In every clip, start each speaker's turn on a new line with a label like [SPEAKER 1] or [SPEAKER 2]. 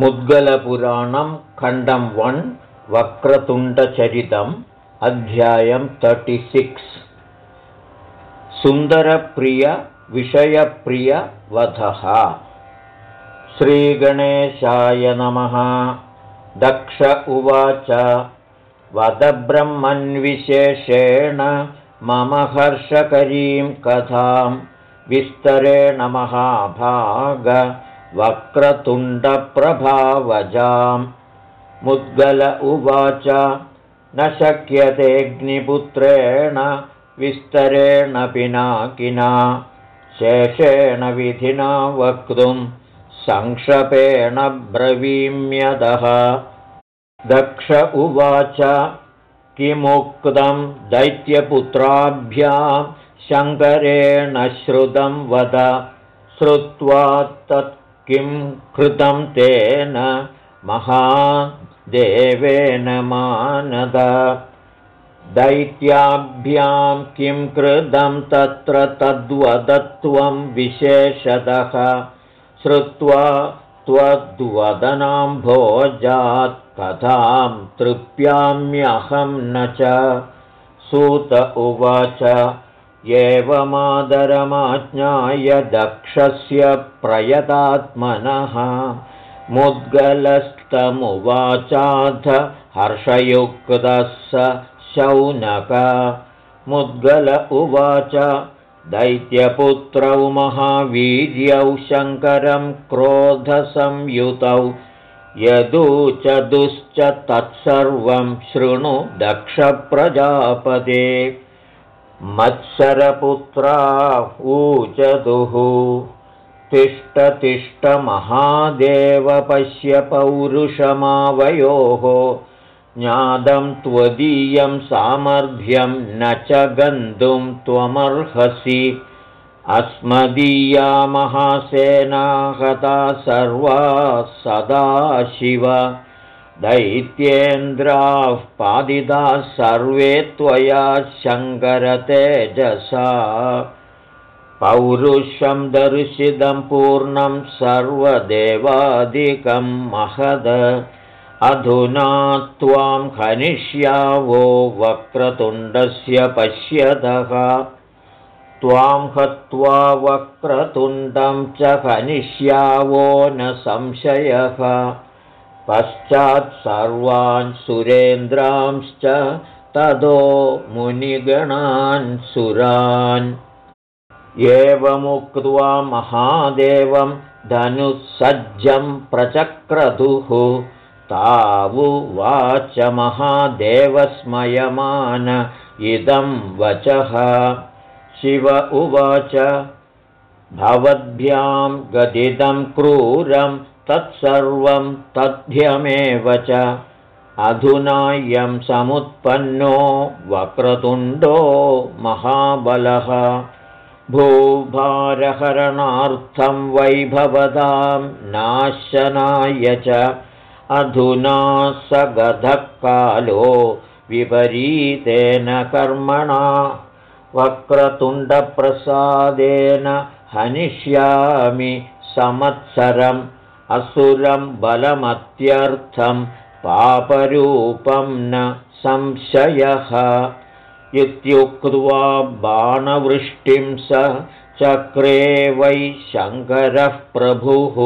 [SPEAKER 1] मुद्गलपुराणं खण्डं वन् वक्रतुण्डचरितम् अध्यायं तर्टिसिक्स् सुन्दरप्रियविषयप्रियवधः श्रीगणेशाय नमः। दक्ष उवाच। वदब्रह्मन्विशेषेण मम हर्षकरीं कथां विस्तरेण महाभाग वक्रतुण्डप्रभावजाम्। मुद्गल उवाच न शक्यतेऽग्निपुत्रेण विस्तरेण पिनाकिना। शेषेण विधिना वक्तुं संक्षपेण ब्रवीम्यदः। दक्ष उवाच किमुक्तं दैत्यपुत्राभ्यां शङ्करेण श्रुतं वद। श्रुत्वा तत् किं कृतं तेन महादेवेन मानद? दैत्याभ्यां किं कृतं तत्र तद्वदत्वं विशेषतः। श्रुत्वा त्वद्वदनाम्भोजात् कथां तृप्याम्यहं न च। सूत उवाच एवमादरमाज्ञाय दक्षस्य प्रयतात्मनः मुद्गलस्तमुवाचाथ हर्षयुक्तः स शौनक। मुद्गल उवाच दैत्यपुत्रौ महावीर्यौ शङ्करं क्रोधसंयुतौ। यदूचदुश्च तत्सर्वं शृणु दक्षप्रजापदे मत्सरपुत्रा ऊचदुः तिष्ठतिष्ठमहादेव पश्य पौरुषमावयोः ज्ञातं त्वदीयं सामर्थ्यं न च गन्तुं त्वमर्हसि। अस्मदीया महासेना हता सर्वा सदाशिव दैत्येन्द्राः पादिताः सर्वे त्वया शङ्करतेजसा पौरुषं दर्शितं पूर्णं सर्वदेवादिकं महद। अधुना त्वां हनिष्यावो वक्रतुण्डस्य पश्यतः। त्वां हत्वा वक्रतुण्डं च हनिष्यावो न संशयः पश्चात् सर्वान् सुरेन्द्रांश्च तदो मुनिगणान् सुरान्। एवमुक्त्वा महादेवं धनुःसज्जं प्रचक्रतुः तावुवाच महादेवस्मयमान इदं वचः। शिव उवाच भवद्भ्यां गदिदं क्रूरं तत्सर्वं तद्ध्यमेव च। अधुनायं समुत्पन्नो वक्रतुण्डो महाबलः। भूभारहरणार्थं वैभवदां नाशनाय च। अधुना स गधकालो विपरीतेन कर्मणा। वक्रतुण्डप्रसादेन हनिष्यामि संवत्सरम् असुरं बलमत्यर्थं पापरूपं न संशयः। इत्युक्त्वा बाणवृष्टिं स चक्रे वै शङ्करः प्रभुः।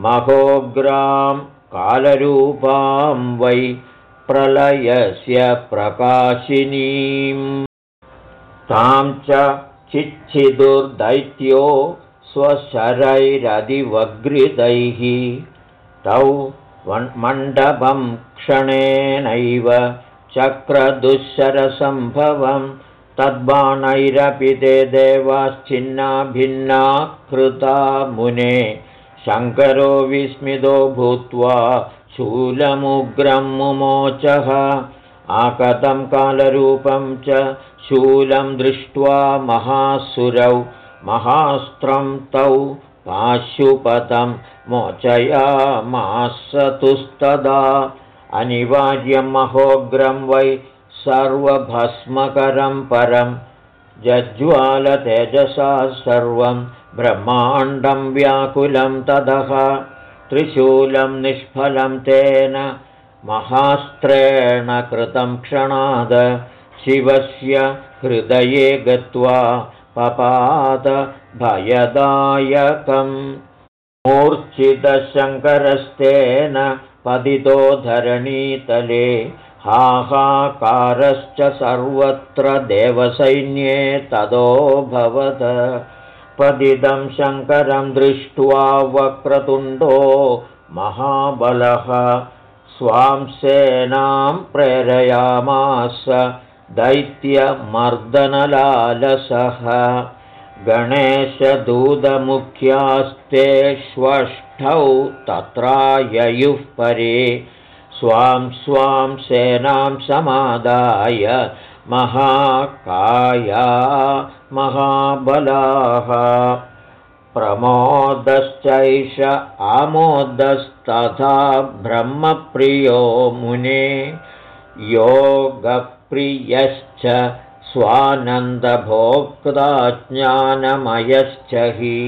[SPEAKER 1] महोग्रां कालरूपां वै प्रलयस्य प्रकाशिनीम्। तां च चिच्छिदुर्दैत्यो स्वशरैरधिवग्रितैः तौ मण्डपं क्षणेनैव चक्रदुःशरसम्भवं तद्बाणैरपि ते देवाश्चिन्ना भिन्ना कृता मुने शङ्करो विस्मितो भूत्वा शूलमुग्रं मुमोचः आकतं कालरूपं च शूलं दृष्ट्वा महासुरौ महास्त्रं तौ पाशुपतं मोचयामासतुस्तदा। अनिवार्यं महोग्रं वै सर्वभस्मकरं परं जज्ज्वालतेजसा सर्वं ब्रह्माण्डं व्याकुलं ततः त्रिशूलं निष्फलं तेन महास्त्रेण कृतं क्षणाद। शिवस्य हृदये गत्वा पपाद भयदायकम् मूर्च्छितशङ्करस्तेन पतितो धरणीतले हाहाकारश्च सर्वत्र देवसैन्ये तदोऽभवत् पतितं शङ्करं दृष्ट्वा वक्रतुण्डो महाबलः। स्वां सेनां प्रेरयामास दैत्यमर्दनलालसः। गणेशदूतमुख्यास्ते श्वष्ठौ तत्राययुः परे। स्वां स्वां सेनां समादाय महाकाया महाबलाः। प्रमोदश्चैष आमोदस्तथा ब्रह्मप्रियो मुने योगप्रियश्च स्वानन्दभोक्ता ज्ञानमयश्च हि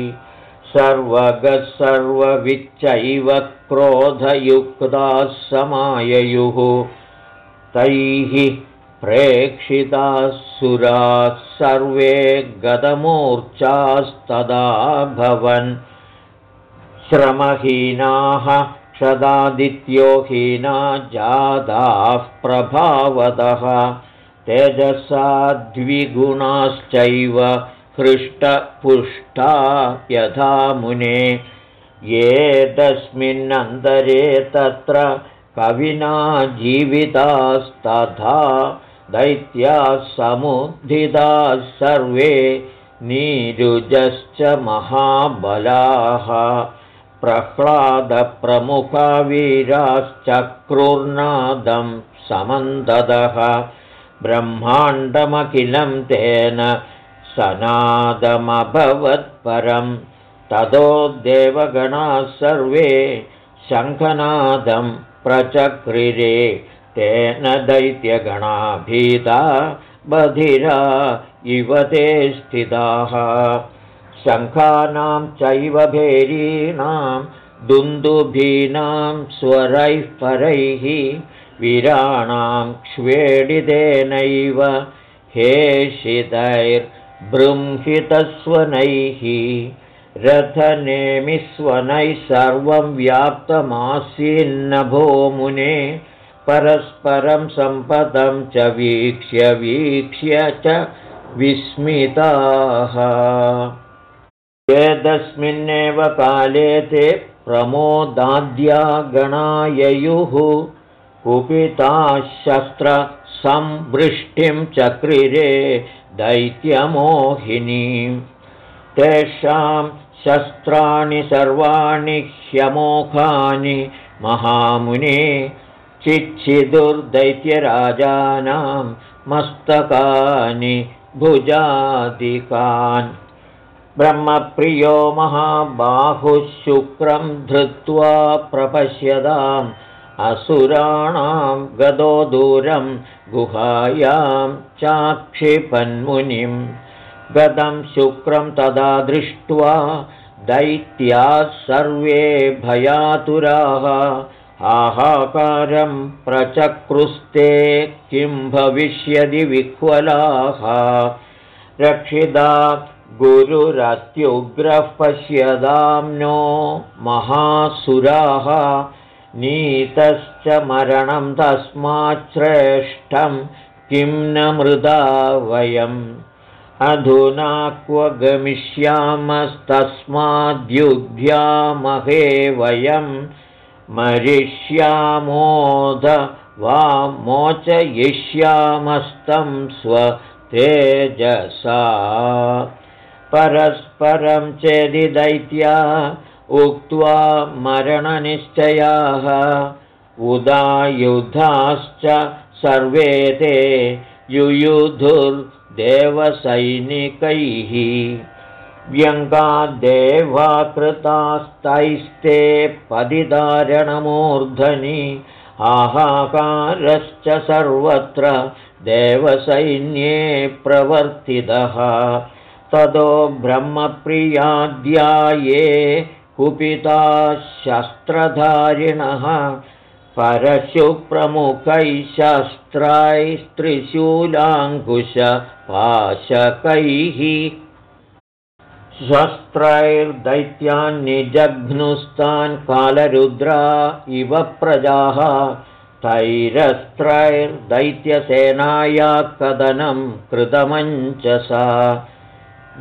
[SPEAKER 1] सर्वगः सर्वविच्चैव क्रोधयुक्ताः समाययुः तैः प्रेक्षिताः सुराः सर्वे गतमूर्च्छास्तदा भवन् श्रमहीनाः क्षदादित्योहीना जाताः प्रभावतः तेजसा द्विगुणाश्चैव हृष्टपुष्टा यथा मुने। ये तस्मिन्नन्तरे तत्र कविना जीवितास्तथा दैत्याः समुद्धिताः सर्वे नीरुजश्च महाबलाः प्रह्लादप्रमुखवीराश्चक्रुर्नादं समन्ददः ब्रह्माण्डमखिलं तेन सनादमभवत्परं ततो देवगणाः सर्वे शङ्खनादं प्रचक्रिरे। तेन दैत्यगणाभीता बधिरा इव ते स्थिताः शङ्खानां चैव भेरीणां दुन्दुभीनां स्वरैः परैः वीराणां क्ष्वेडितेनैव हेषितैर्बृंहितस्वनैः रथनेमिस्वनैः सर्वं व्याप्तमासीन्नभो मुने परस्परं सम्पदं च वीक्ष्य वीक्ष्य च विस्मिताः एतस्मिन्नेव काले ते प्रमोदाद्या गणाययुः कुपिताः शस्त्रसंवृष्टिं चक्रिरे दैत्यमोहिनीं। तेषां शस्त्राणि सर्वाणि ह्यमोखानि महामुने। चिच्छिदुर्दैत्यराजानां मस्तकानि भुजादिकान् ब्रह्मप्रियो महाबाहुः शुक्रं धृत्वा प्रपश्यताम् असुराणां गदो दूरं गुहायां चाक्षिपन्मुनिं गदं शुक्रं तदा दृष्ट्वा दैत्याः सर्वे भयातुराः आहाकारं प्रचक्रुस्ते किं भविष्यति विह्वलाः रक्षिता गुरुरत्युग्रः नो महासुराः नीतश्च मरणं तस्माच्छ्रेष्ठं किं न मृदा वयम्। अधुना क्व गमिष्यामस्तस्माद्युभ्यामहे वयम्। मरिष्यामोद वा मोचयिष्यामस्तं स्वतेजसा परस्परं चेदिदैत्या उक्त्वा मरणनिश्चयाः। उदायुधाश्च सर्वे ते युयुधुर्देवसैनिकैः। व्यङ्गाद्देवाकृतास्तैस्ते पदिदारणमूर्धनि आहाकारश्च सर्वत्र देवसैन्ये प्रवर्तितः ततो ब्रह्मप्रियाध्याये कुपिता शस्त्रधारिणः। परशुप्रमुखैः शस्त्रैस्त्रिशूलाङ्कुशपाशकैः शस्त्रैर्दैत्यान् निजघ्नुस्तान् कालरुद्रा इव प्रजाः। तैरस्त्रैर्दैत्यसेनाया कदनं कृतमञ्चसा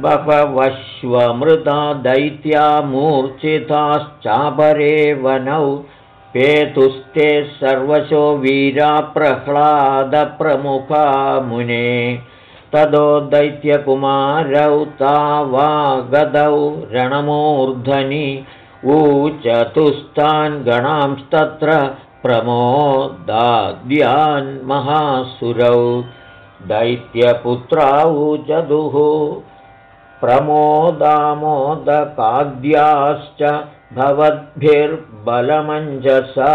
[SPEAKER 1] बपवश्वमृता दैत्या मूर्च्छिताश्चापरे वनौ पेतुस्ते सर्वशो वीरा प्रह्लादप्रमुखा मुने तदो दैत्यकुमारौ तावागदौ रणमूर्धनि ऊचतुस्तान् गणांस्तत्र महासुरौ दैत्यपुत्राऊचदुः प्रमोदामोदकाद्याश्च भवद्भिर्बलमञ्जसा।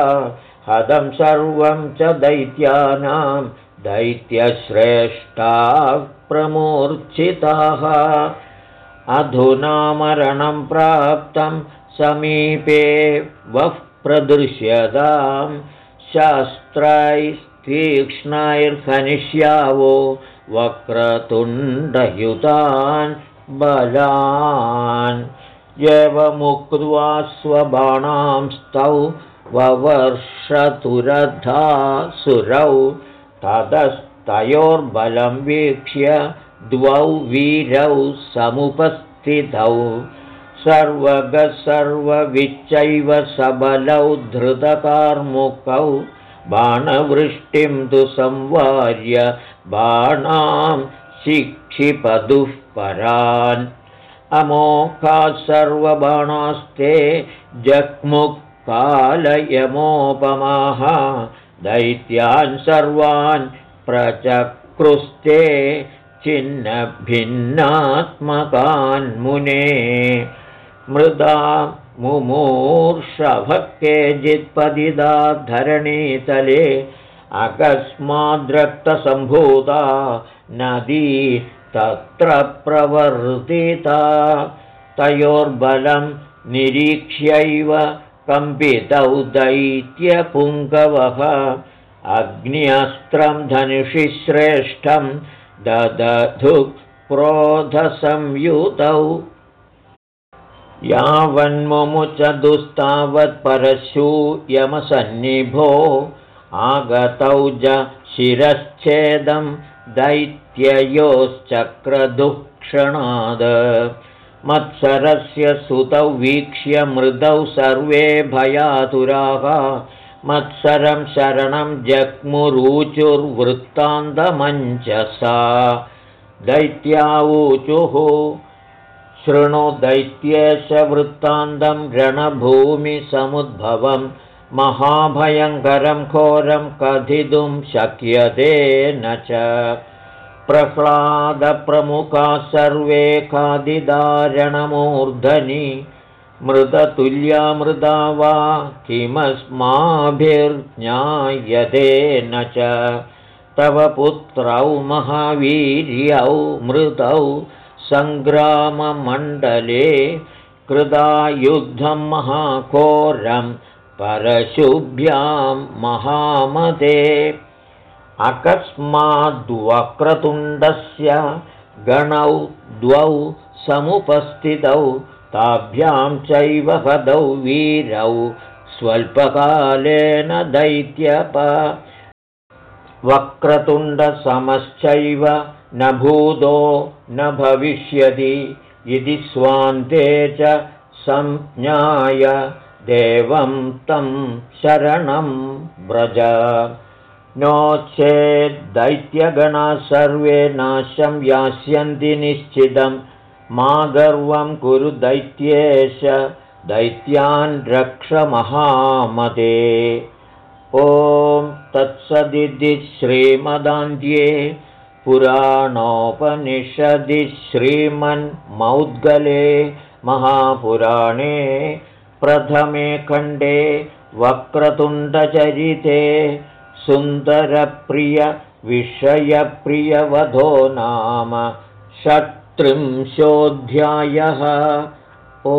[SPEAKER 1] हदं सर्वं च दैत्यानां दैत्यश्रेष्ठाः प्रमूर्च्छिताः अधुना मरणं प्राप्तं समीपे वः प्रदृश्यतां। शास्त्रैस्तीक्ष्णैर्खनिष्यावो वक्रतुण्डयुतान् बलान् एवमुक्त्वा स्वबाणांस्तौ ववर्षतुरधा सुरौ ततस्तयोर्बलं वीक्ष्य द्वौ वीरौ समुपस्थितौ। सर्वगसर्वविच्चैव सबलौ धृतकार्मुकौ। बाणवृष्टिं तु संवार्य बाणां शिक्षिपदुः परान्। अमोघाः सर्वबाणास्ते जग्मुक्कालयमोपमाः दैत्यान् सर्वान् प्रचक्रुस्ते चिन्नभिन्नात्मकान् मुने मृदा मुमूर्षभः केचित्पदिदा धरणीतले अकस्माद्रक्तसम्भूता नदी तत्र प्रवर्तिता। तयोर्बलं निरीक्ष्यैव कम्पितौ दैत्यपुङ्गवः। अग्न्यस्त्रं धनुषि श्रेष्ठं ददधु क्रोधसंयुतौ। यावन्मुमुचदुस्तावत्परशूयमसन्निभो आगतौ ज शिरश्छेदं दैत्ययोश्चक्रदुःक्षणाद मत्सरस्य सुतौ वीक्ष्य मृदौ सर्वे भयातुराः। मत्सरं शरणं जग्मुरूचुर्वृत्तान्तमञ्चसा दैत्यावूचुः शृणु दैत्येश वृत्तान्तं रणभूमिसमुद्भवं महाभयङ्करं घोरं कथितुं शक्यते न च। प्रह्लादप्रमुखा सर्वे खादिदारणमूर्धनि मृदतुल्या मृदा वा किमस्माभिर्ज्ञायते न च। तव पुत्रौ महावीर्यौ मृतौ सङ्ग्राममण्डले कृदा युद्धं महाघोरं परशुभ्यां महामते अकस्माद्वक्रतुण्डस्य गणौ द्वौ समुपस्थितौ ताभ्यां चैव हदौ वीरौ स्वल्पकालेन दैत्यप। वक्रतुण्डसमश्चैव न भूतो न भविष्यति इति स्वान्ते च संज्ञाय देवं तं शरणं व्रज। नो चेद्दैत्यगणा सर्वे नाशं यास्यन्ति निश्चितं। मा गर्वं कुरु दैत्येश दैत्यान् रक्षमहामते ॐ तत्सदिति श्रीमदान्ध्ये पुराणोपनिषदि श्रीमन्मौद्गले महापुराणे प्रथमे खण्डे वक्रतुण्डचरिते सुन्दरप्रियविषयप्रियवधो नाम षट्त्रिंशोऽध्यायः। ओ